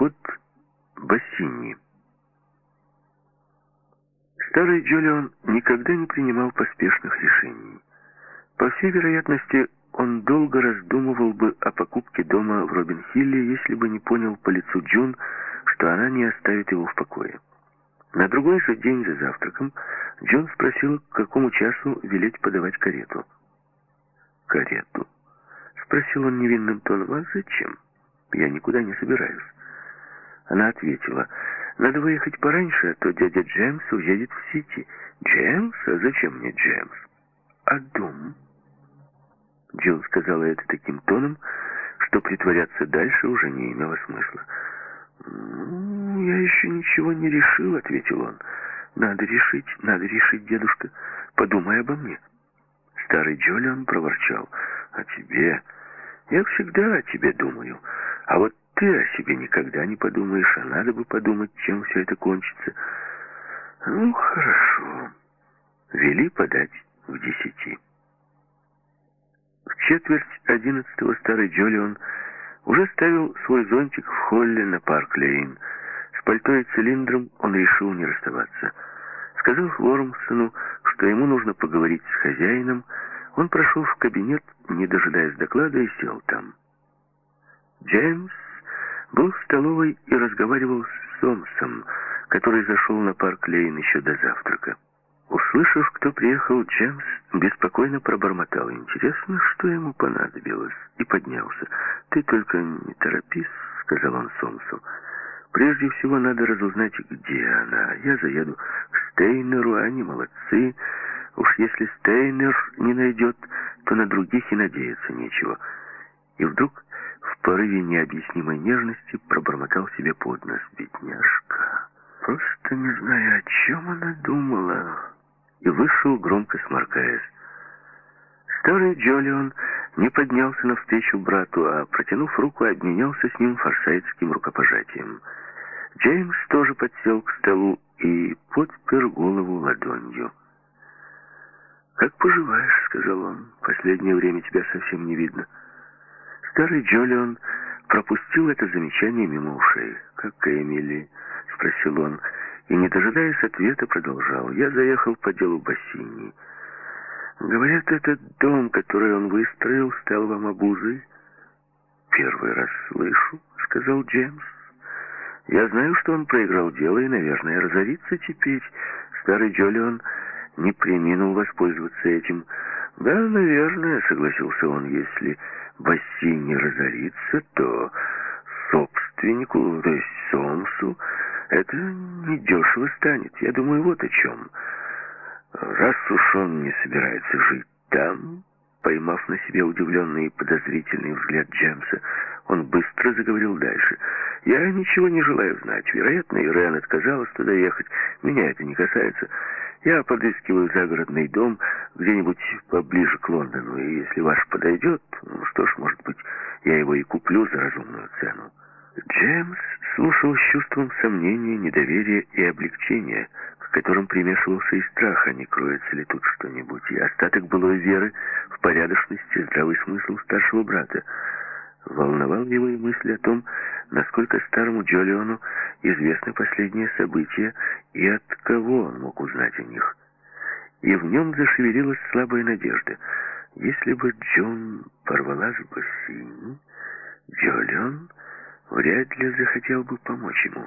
Уход Бассини. Старый Джолион никогда не принимал поспешных решений. По всей вероятности, он долго раздумывал бы о покупке дома в Робин-Хилле, если бы не понял по лицу Джун, что она не оставит его в покое. На другой же день за завтраком Джон спросил, к какому часу велеть подавать карету. «Карету?» — спросил он невинным тоном. «А зачем? Я никуда не собираюсь». Она ответила, «Надо выехать пораньше, а то дядя Джеймс уедет в Сити». «Джеймс? А зачем мне Джеймс?» «А дом?» Джилл сказала это таким тоном, что притворяться дальше уже не имело смысла. «Я еще ничего не решил», — ответил он. «Надо решить, надо решить, дедушка. Подумай обо мне». Старый Джолион проворчал. «О тебе? Я всегда о тебе думаю. А вот ты о себе никогда не подумаешь, а надо бы подумать, чем все это кончится». «Ну, хорошо. Вели подать в десяти». В четверть одиннадцатого старый Джолион уже ставил свой зонтик в холле на парк-лейн. С пальто и цилиндром он решил не расставаться. Сказав Вормсону, что ему нужно поговорить с хозяином, он прошел в кабинет, не дожидаясь доклада, и сел там. Джеймс был в столовой и разговаривал с Сомсом, который зашел на парк-лейн еще до завтрака. Услышав, кто приехал, Джеймс беспокойно пробормотал. Интересно, что ему понадобилось, и поднялся. «Ты только не торопись», — сказал он Сомсу. «Прежде всего надо разузнать, где она. Я заеду к Стейнеру, они молодцы. Уж если Стейнер не найдет, то на других и надеяться нечего». И вдруг порыве необъяснимой нежности пробормотал себе под нос. «Бедняжка, просто не знаю, о чем она думала» и вышел, громко сморкаясь. Старый Джолион не поднялся навстречу брату, а, протянув руку, обменялся с ним форсайтским рукопожатием. Джеймс тоже подсел к столу и подпер голову ладонью. «Как поживаешь?» — сказал он. «Последнее время тебя совсем не видно». Старый Джолион пропустил это замечание мимо ушей. «Как Эмили?» — спросил он и, не дожидаясь ответа, продолжал. «Я заехал по делу Бассини. Говорят, этот дом, который он выстроил, стал вам обузой?» «Первый раз слышу», — сказал Джеймс. «Я знаю, что он проиграл дело и, наверное, разорится теперь. Старый Джолион не приминул воспользоваться этим». «Да, наверное», — согласился он, — «если Бассини разорится, то собственнику, то есть Сомсу, это недешево станет. Я думаю, вот о чем. Раз уж он не собирается жить там, поймав на себе удивленный и подозрительный взгляд Джемса, он быстро заговорил дальше. «Я ничего не желаю знать. Вероятно, Ирен отказалась туда ехать. Меня это не касается. Я подыскиваю загородный дом где-нибудь поближе к Лондону, и если ваш подойдет, ну что ж, может быть, я его и куплю за разумную цену». Джеймс слушал с чувством сомнения, недоверия и облегчения, к которым примешивался и страх, а не кроется ли тут что-нибудь, и остаток былой веры в порядочность и здравый смысл старшего брата. Волновал его и мысли о том, насколько старому Джолиону известны последние события и от кого он мог узнать о них. И в нем зашевелилась слабая надежда. Если бы Джон порвала с Бассини, Джолион вряд ли захотел бы помочь ему.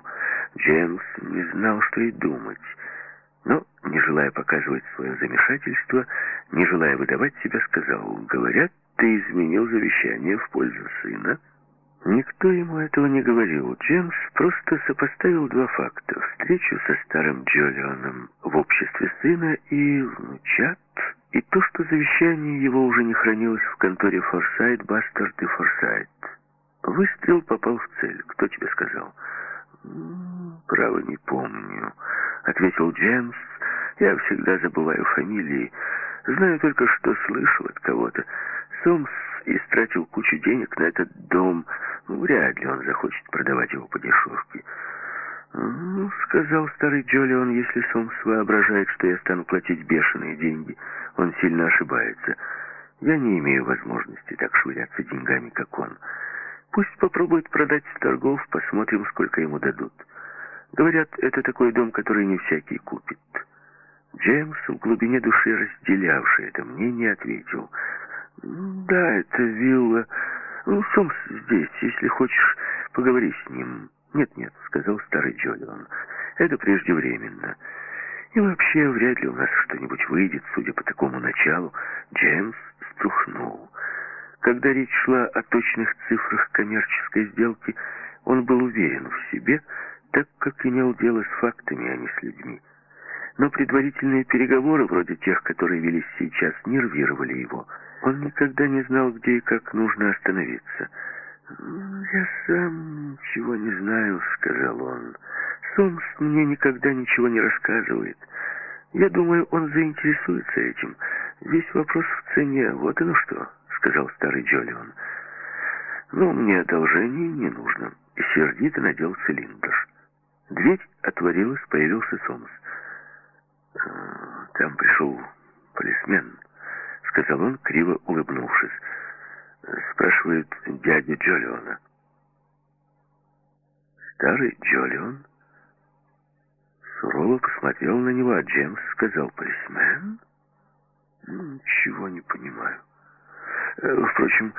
Джеймс не знал, что и думать. Но, не желая показывать свое замешательство, не желая выдавать себя, сказал, «Говорят, ты изменил завещание в пользу сына». Никто ему этого не говорил. Джеймс просто сопоставил два факта. Встречу со старым Джолионом в обществе сына и внучат, и то, что завещание его уже не хранилось в конторе Форсайт, Бастард и Форсайт. Выстрел попал в цель. Кто тебе сказал? Право не помню, ответил Джеймс. Я всегда забываю фамилии. Знаю только, что слышал от кого-то. Сомс истратил кучу денег на этот дом. Ну, вряд ли он захочет продавать его по дешевке. «Ну, — сказал старый Джолион, — если Сомс воображает, что я стану платить бешеные деньги, он сильно ошибается. Я не имею возможности так швыряться деньгами, как он. Пусть попробует продать с торгов, посмотрим, сколько ему дадут. Говорят, это такой дом, который не всякий купит. Джеймс, в глубине души разделявший это мнение, ответил. «Да, это вилла. Ну, Сомс здесь. Если хочешь, поговори с ним». «Нет-нет», — сказал старый Джолион. «Это преждевременно. И вообще, вряд ли у нас что-нибудь выйдет, судя по такому началу». Джеймс струхнул. Когда речь шла о точных цифрах коммерческой сделки, он был уверен в себе, так как имел дело с фактами, а не с людьми. Но предварительные переговоры, вроде тех, которые велись сейчас, нервировали его. Он никогда не знал, где и как нужно остановиться. «Я сам ничего не знаю», — сказал он. «Сомс мне никогда ничего не рассказывает. Я думаю, он заинтересуется этим. Весь вопрос в цене. Вот оно что», — сказал старый Джолион. «Но мне одолжение не нужно». И сердито надел цилиндр. Дверь отворилась, появился Сомс. «Там пришел полисмен», — сказал он, криво улыбнувшись. Спрашивает дядя Джолиона. Старый Джолион сурово посмотрел на него, а Джеймс сказал, полисмен? Ничего не понимаю. Э, впрочем,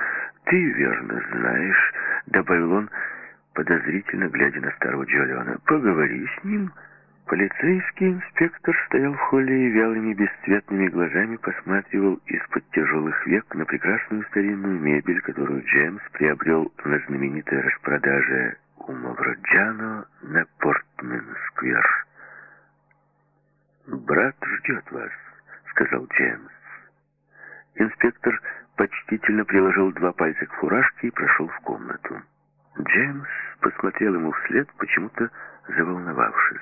ты верно знаешь, добавил он, подозрительно глядя на старого Джолиона. Поговори с ним. Полицейский инспектор стоял в холле и вялыми бесцветными глазами посматривал из-под тяжелых век на прекрасную старинную мебель, которую Джеймс приобрел на знаменитой распродаже у Мавроджано на Портмен-сквер. «Брат ждет вас», — сказал Джеймс. Инспектор почтительно приложил два пальца к фуражке и прошел в комнату. Джеймс посмотрел ему вслед, почему-то заволновавшись.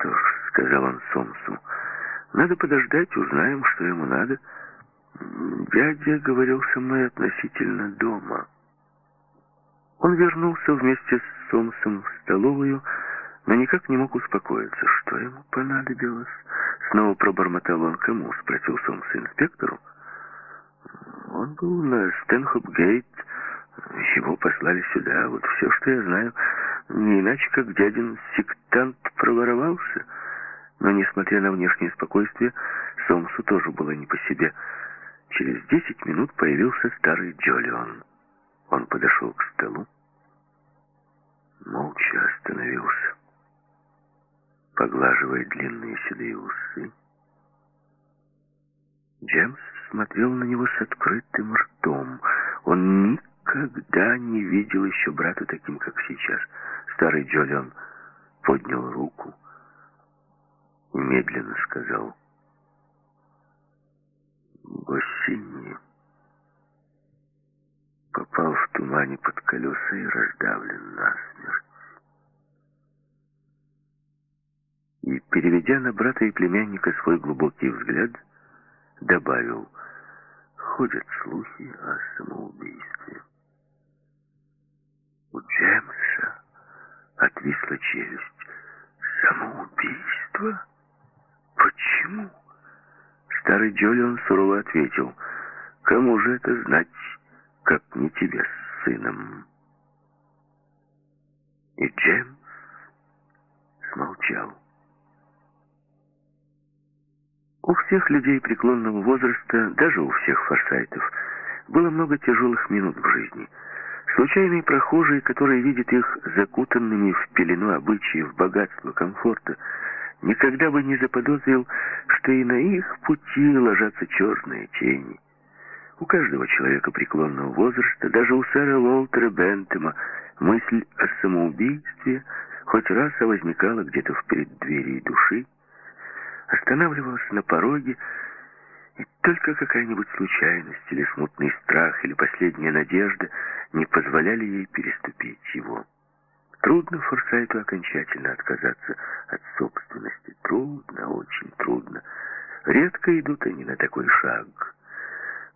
«Что ж», — сказал он Сомсу, — «надо подождать, узнаем, что ему надо. Дядя говорил со мной относительно дома». Он вернулся вместе с Сомсом в столовую, но никак не мог успокоиться. Что ему понадобилось? Снова пробормотал он. Кому? Спросил Сомс инспектору. Он был на Стэнхоп-гейт. Его послали сюда. Вот все, что я знаю. Не иначе, как дядин сектант проворовался. Но, несмотря на внешнее спокойствие, Сомсу тоже было не по себе. Через десять минут появился старый Джолион. Он подошел к столу, молча остановился, поглаживая длинные седые усы. Джемс смотрел на него с открытым ртом. Он никогда не видел еще брата таким, как сейчас. Старый Джолион поднял руку и медленно сказал «Госини» попал в тумане под колеса и раздавлен насмерть. И, переведя на брата и племянника свой глубокий взгляд, добавил, ходят слухи о самоубийстве. У Джемса отвисла челюсть. Самоубийство? Почему? Старый Джолион сурово ответил, кому же это знать, как не тебе с сыном. И Джем смолчал. У всех людей преклонного возраста, даже у всех форсайтов, было много тяжелых минут в жизни. Случайный прохожий, который видит их закутанными в пелену обычаев, богатства, комфорта, никогда бы не заподозрил, что и на их пути ложатся черные тени. У каждого человека преклонного возраста, даже у сэра Уолтера Бентема, мысль о самоубийстве хоть раз возникала где-то в преддверии души, останавливалась на пороге, только какая-нибудь случайность или смутный страх или последняя надежда не позволяли ей переступить его. Трудно Форсайту окончательно отказаться от собственности. Трудно, очень трудно. Редко идут они на такой шаг.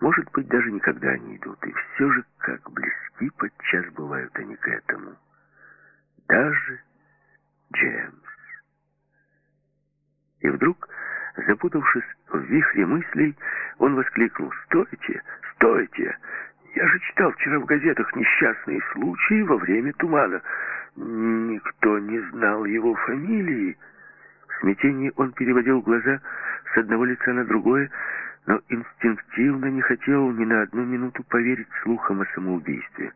Может быть, даже никогда не идут. И все же, как близки подчас бывают они к этому. Даже Джеймс. И вдруг, запутавшись в вихре мыслей, он воскликнул «Стойте! Стойте! Я же читал вчера в газетах несчастные случаи во время тумана. Никто не знал его фамилии. В смятении он переводил глаза с одного лица на другое, но инстинктивно не хотел ни на одну минуту поверить слухам о самоубийстве.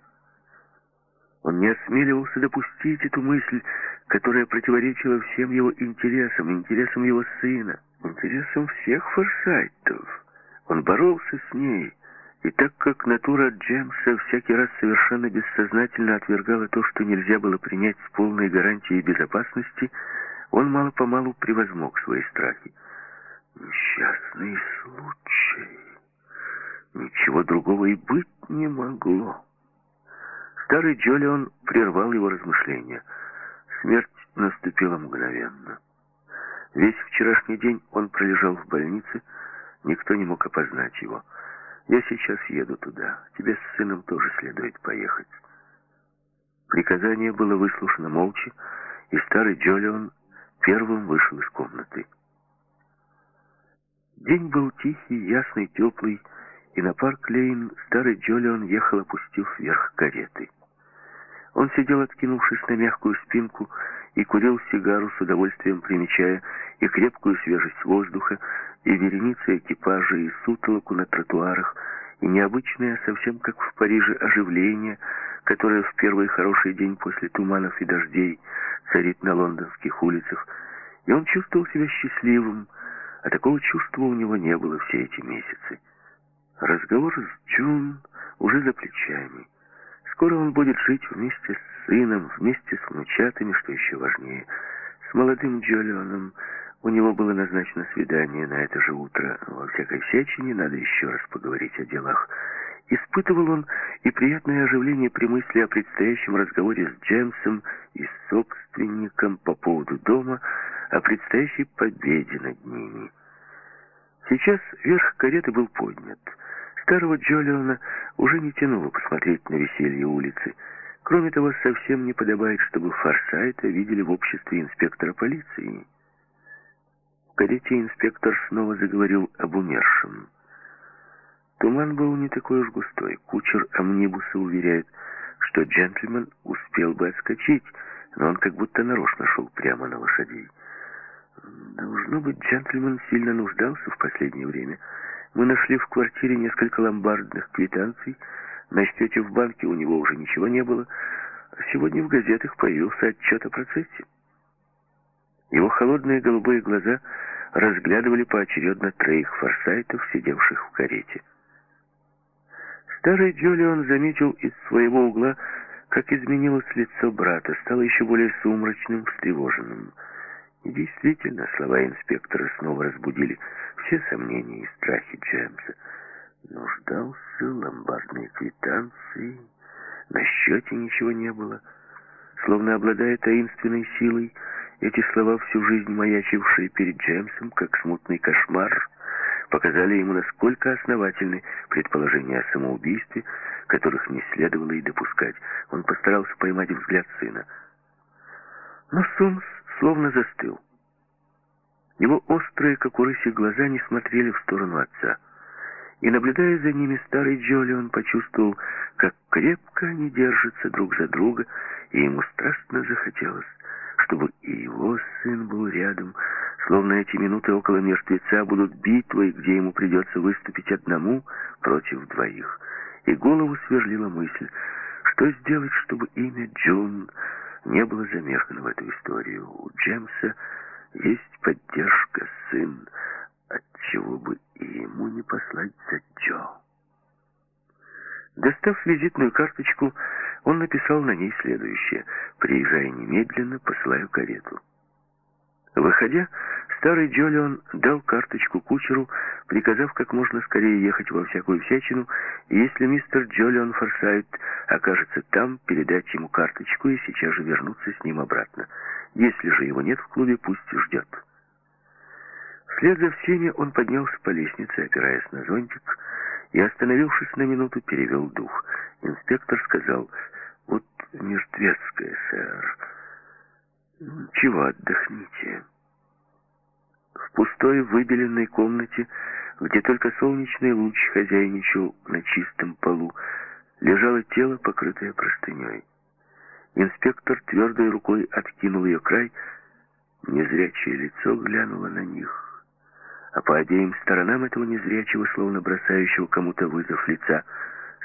Он не осмеливался допустить эту мысль, которая противоречила всем его интересам, интересам его сына, интересам всех форсайтов. Он боролся с ней, и так как натура Джемса всякий раз совершенно бессознательно отвергала то, что нельзя было принять с полной гарантией безопасности, он мало-помалу превозмог свои страхи. Несчастный случай. Ничего другого и быть не могло. Старый Джолион прервал его размышления. Смерть наступила мгновенно. Весь вчерашний день он пролежал в больнице, никто не мог опознать его. Я сейчас еду туда. Тебе с сыном тоже следует поехать. Приказание было выслушано молча, и старый Джолион первым вышел из комнаты. День был тихий, ясный, теплый, и на парк Лейн старый Джолион ехал, опустив вверх кареты. Он сидел, откинувшись на мягкую спинку, и курил сигару с удовольствием, примечая и крепкую свежесть воздуха, и вереницы экипажей, и сутолоку на тротуарах, и необычное, совсем как в Париже, оживление, которое в первый хороший день после туманов и дождей царит на лондонских улицах, и он чувствовал себя счастливым, а такого чувства у него не было все эти месяцы. Разговор с Джун уже за плечами. Скоро он будет жить вместе с сыном, вместе с внучатами, что еще важнее, с молодым Джолионом. У него было назначено свидание на это же утро. Во всякой всячине надо еще раз поговорить о делах. Испытывал он и приятное оживление при мысли о предстоящем разговоре с Джемсом и с собственником по поводу дома, о предстоящей победе над ними. Сейчас верх кареты был поднят. Старого Джолиона уже не тянуло посмотреть на веселье улицы. Кроме того, совсем не подобает, чтобы Форсайта видели в обществе инспектора полиции. В карете инспектор снова заговорил об умершем. Туман был не такой уж густой. Кучер амнибуса уверяет, что джентльмен успел бы отскочить, но он как будто нарочно шел прямо на лошадей. Должно быть, джентльмен сильно нуждался в последнее время. Мы нашли в квартире несколько ломбардных квитанций. На счете в банке у него уже ничего не было. Сегодня в газетах появился отчет о процессе. Его холодные голубые глаза разглядывали поочередно троих форсайтов, сидевших в карете. Старый Джолион заметил из своего угла, как изменилось лицо брата, стало еще более сумрачным, встревоженным. И действительно, слова инспектора снова разбудили все сомнения и страхи Джемса. Нуждался, ломбардные квитанции, на счете ничего не было. Словно обладая таинственной силой, эти слова, всю жизнь маячившие перед Джемсом, как смутный кошмар, показали ему, насколько основательны предположения о самоубийстве, которых не следовало и допускать. Он постарался поймать взгляд сына. Но Сомс словно застыл. Его острые, как у рыси, глаза не смотрели в сторону отца. И, наблюдая за ними, старый Джолион почувствовал, как крепко они держатся друг за друга, и ему страстно захотелось, чтобы и его сын был рядом, словно эти минуты около мертвеца будут битвой, где ему придется выступить одному против двоих. И голову сверлила мысль, что сделать, чтобы имя Джун не было замешано в эту историю. У Джемса есть поддержка, сын, отчего бы и ему не послать за Джо. Достав визитную карточку, он написал на ней следующее. «Приезжай немедленно, посылаю карету». Выходя, старый Джолион дал карточку кучеру, приказав как можно скорее ехать во всякую всячину, и если мистер Джолион Форсайт окажется там, передать ему карточку и сейчас же вернуться с ним обратно. Если же его нет в клубе, пусть ждет. Вслед за всеми он поднялся по лестнице, опираясь на зонтик, и, остановившись на минуту, перевел дух. Инспектор сказал, «Вот мертвецкая, сэр. Чего отдохните?» В пустой выбеленной комнате, где только солнечный луч хозяйничал на чистом полу, лежало тело, покрытое простыней. Инспектор твердой рукой откинул ее край, незрячее лицо глянуло на них, а по обеим сторонам этого незрячего, словно бросающего кому-то вызов лица,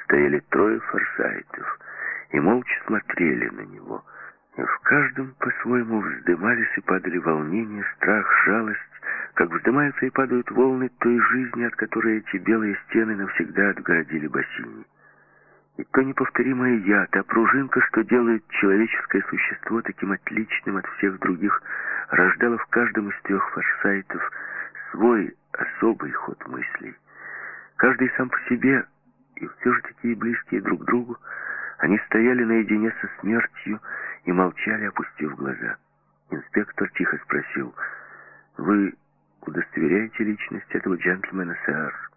стояли трое форсайтов и молча смотрели на него. И в каждом по-своему вздымались и падали волнение, страх, жалость, как вздымаются и падают волны той жизни, от которой эти белые стены навсегда отгородили бассейни. И то неповторимое «я», та пружинка, что делает человеческое существо таким отличным от всех других, рождала в каждом из трех форсайтов свой особый ход мыслей. Каждый сам по себе, и все же такие близкие друг другу, они стояли наедине со смертью и молчали, опустив глаза. Инспектор тихо спросил, «Вы удостоверяете личность этого джентльмена, сэр?»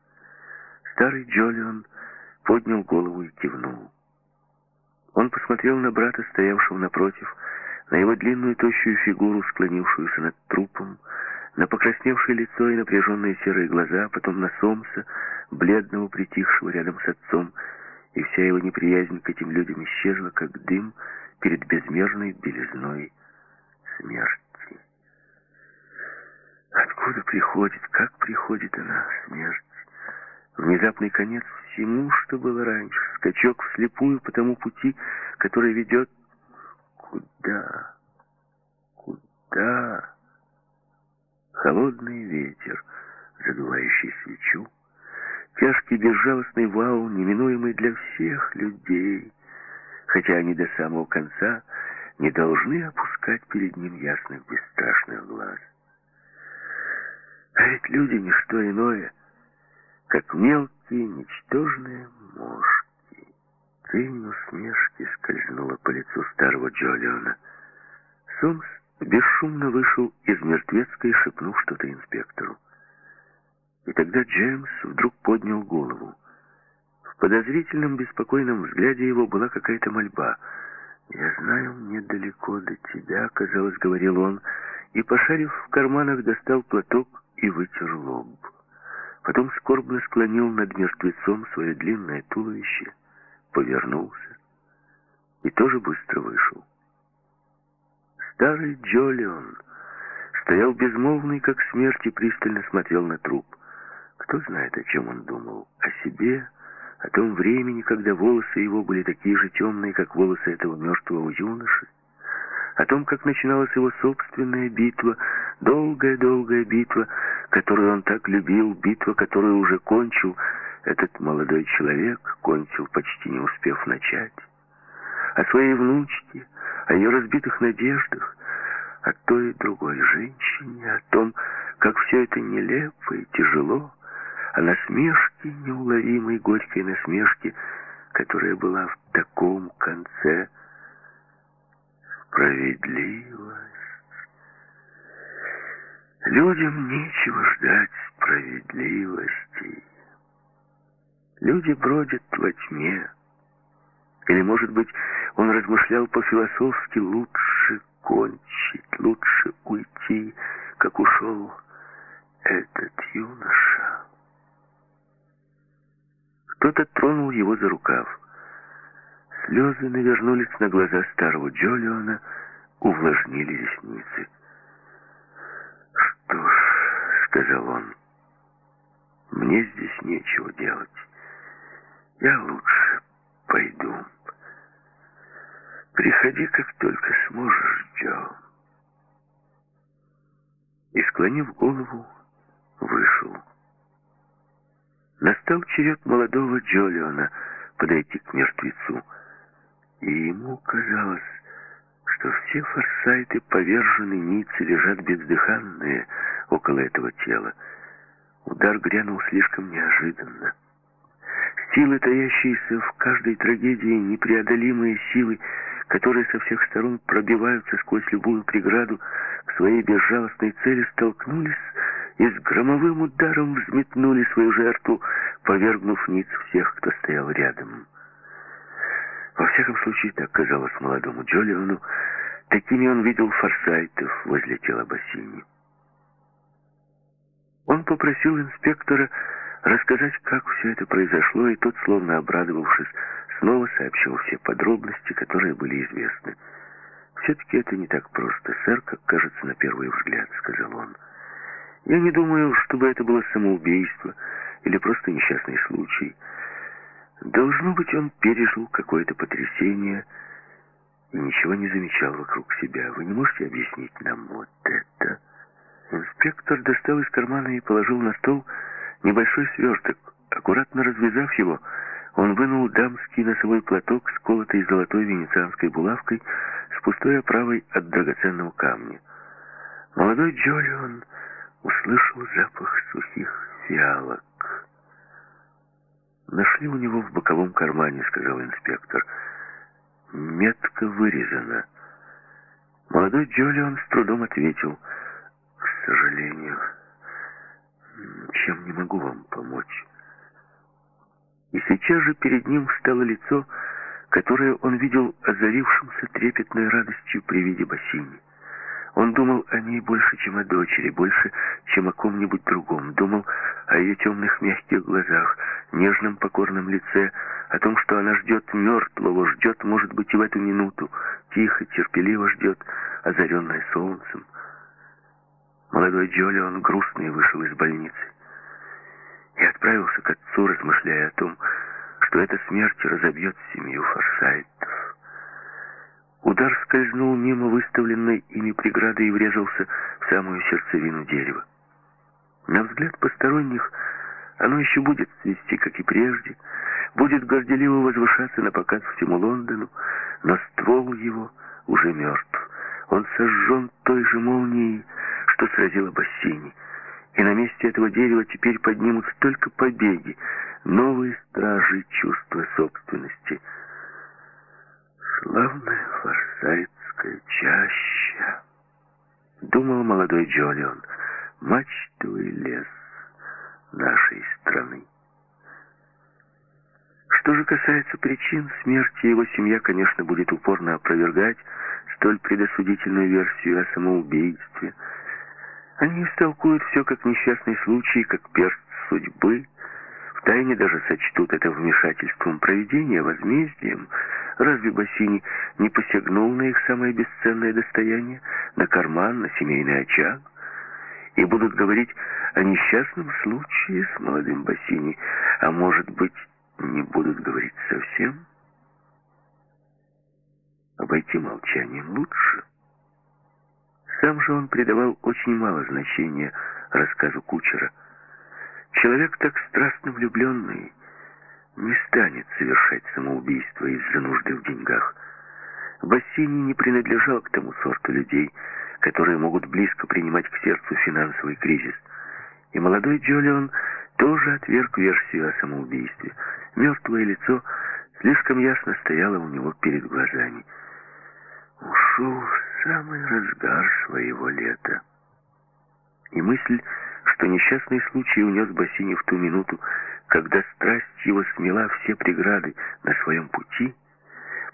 Старый Джолион поднял голову и кивнул. Он посмотрел на брата, стоявшего напротив, на его длинную тощую фигуру, склонившуюся над трупом, на покрасневшее лицо и напряженные серые глаза, потом на Сомса, бледного, притихшего рядом с отцом, и вся его неприязнь к этим людям исчезла, как дым перед безмерной белизной смерти. Откуда приходит, как приходит она, смерть? Внезапный конец всему, что было раньше. Скачок вслепую по тому пути, который ведет куда? Куда? Холодный ветер, задувающий свечу, тяжкий безжалостный вал, неминуемый для всех людей, хотя они до самого конца не должны опускать перед ним ясных бесстрашных глаз. А ведь люди — не что иное — как мелкие, ничтожные мошки. Тень усмешки скользнула по лицу старого Джолиона. Сомс бесшумно вышел из мертвецкой, шепнув что-то инспектору. И тогда Джеймс вдруг поднял голову. В подозрительном, беспокойном взгляде его была какая-то мольба. «Я знаю, мне далеко до тебя», — казалось, говорил он, и, пошарив в карманах, достал платок и вытер лоб. Потом скорбно склонил над мертвецом свое длинное туловище, повернулся и тоже быстро вышел. Старый Джолион стоял безмолвный, как смерть, и пристально смотрел на труп. Кто знает, о чем он думал? О себе, о том времени, когда волосы его были такие же темные, как волосы этого мертвого юноши, о том, как начиналась его собственная битва, долгая-долгая битва, которую он так любил, битва, которую уже кончил этот молодой человек, кончил, почти не успев начать. О своей внучке, о ее разбитых надеждах, о той и другой женщине, о том, как все это нелепо и тяжело, о насмешке, неуловимой горькой насмешке, которая была в таком конце справедливость. Людям нечего ждать справедливости. Люди бродят во тьме. Или, может быть, он размышлял по-философски, лучше кончить, лучше уйти, как ушел этот юноша. Кто-то тронул его за рукав. Слезы навернулись на глаза старого Джолиона, увлажнили ресницы. «Что ж», — сказал он, — «мне здесь нечего делать. Я лучше пойду. Приходи, как только сможешь, Джо». И, склонив голову, вышел. Настал черед молодого Джолиона подойти к мертвецу. И ему казалось, что все форсайты повержены ницы лежат бездыханные около этого тела. Удар грянул слишком неожиданно. Силы, таящиеся в каждой трагедии, непреодолимые силы, которые со всех сторон пробиваются сквозь любую преграду к своей безжалостной цели, столкнулись и с громовым ударом взметнули свою жертву, повергнув ниц всех, кто стоял рядом. Во всяком случае, так казалось молодому Джолиону, такими он видел форсайтов возле тела Бассини. Он попросил инспектора рассказать, как все это произошло, и тот, словно обрадовавшись, снова сообщил все подробности, которые были известны. «Все-таки это не так просто, сэр, как кажется на первый взгляд», — сказал он. «Я не думаю, чтобы это было самоубийство или просто несчастный случай. Должно быть, он пережил какое-то потрясение и ничего не замечал вокруг себя. Вы не можете объяснить нам вот это?» Инспектор достал из кармана и положил на стол небольшой сверток. Аккуратно развязав его, он вынул дамский носовой платок, сколотый золотой венецианской булавкой, с пустой оправой от драгоценного камня. Молодой Джолион услышал запах сухих фиалок. «Нашли у него в боковом кармане», — сказал инспектор. «Метко вырезано». Молодой Джолион с трудом ответил. «К сожалению, чем не могу вам помочь». И сейчас же перед ним встало лицо, которое он видел озарившимся трепетной радостью при виде Бассини. Он думал о ней больше, чем о дочери, больше, чем о ком-нибудь другом. Думал о ее темных мягких глазах, нежном покорном лице, о том, что она ждет мертвого, ждет, может быть, и в эту минуту, тихо, терпеливо ждет, озаренная солнцем. Молодой Джоли, он грустный, вышел из больницы и отправился к отцу, размышляя о том, что эта смерть разобьет семью Форсайтов. Удар скользнул мимо выставленной ими преграды и врезался в самую сердцевину дерева. На взгляд посторонних оно еще будет цвести, как и прежде, будет горделиво возвышаться на показ всему Лондону, но ствол его уже мертв. Он сожжен той же молнией, что сразила Бассини — и на месте этого дерева теперь поднимутся только побеги, новые стражи чувства собственности. Славная форсайтская чаща, думал молодой Джолион, мачтовый лес нашей страны. Что же касается причин смерти, его семья, конечно, будет упорно опровергать столь предосудительную версию о самоубийстве – они истолкуют все как несчастный случай, как перст судьбы. Втайне даже сочтут это вмешательством проведения, возмездием. Разве Бассини не посягнул на их самое бесценное достояние, на карман, на семейный очаг? И будут говорить о несчастном случае с молодым Бассини, а может быть, не будут говорить совсем? Обойти молчанием лучше. Сам же он придавал очень мало значения рассказу кучера. Человек так страстно влюбленный не станет совершать самоубийство из-за нужды в деньгах. Бассини не принадлежал к тому сорту людей, которые могут близко принимать к сердцу финансовый кризис. И молодой Джолион тоже отверг версию о самоубийстве. Мертвое лицо слишком ясно стояло у него перед глазами. Ушел самый разгар своего лета. И мысль, что несчастный случай унес Бассини в ту минуту, когда страсть его смела все преграды на своем пути,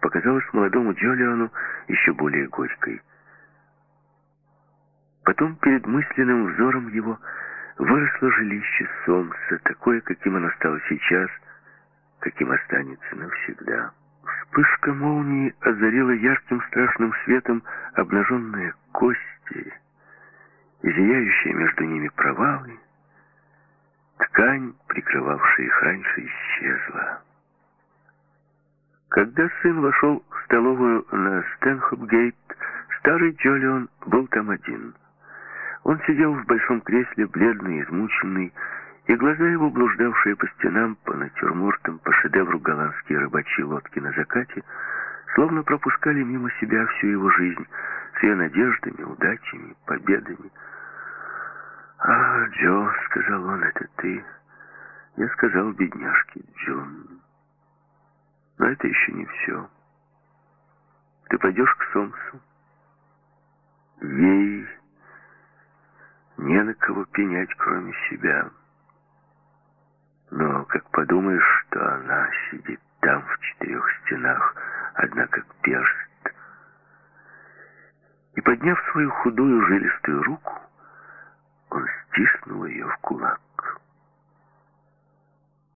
показалась молодому Джолиану еще более горькой. Потом перед мысленным взором его выросло жилище Сомса, такое, каким оно стало сейчас, каким останется навсегда. Вспышка молнии озарила ярким страшным светом обнаженные кости, зияющие между ними провалы. Ткань, прикрывавшая их раньше, исчезла. Когда сын вошел в столовую на Стэнхоп-гейт, старый Джолион был там один. Он сидел в большом кресле, бледный, измученный, и глаза его, блуждавшие по стенам, по натюрмортам, по шедевру голландские рыбачьи лодки на закате, словно пропускали мимо себя всю его жизнь ее надеждами, удачами, победами. «А, Джо», — сказал он, — «это ты». Я сказал бедняжке Джон. Но это еще не все. Ты пойдешь к Сомсу. Ей не на кого пенять, кроме себя. Но как подумаешь, что она сидит там в четырех стенах, одна как перст. И подняв свою худую жилистую руку, он стиснул ее в кулак.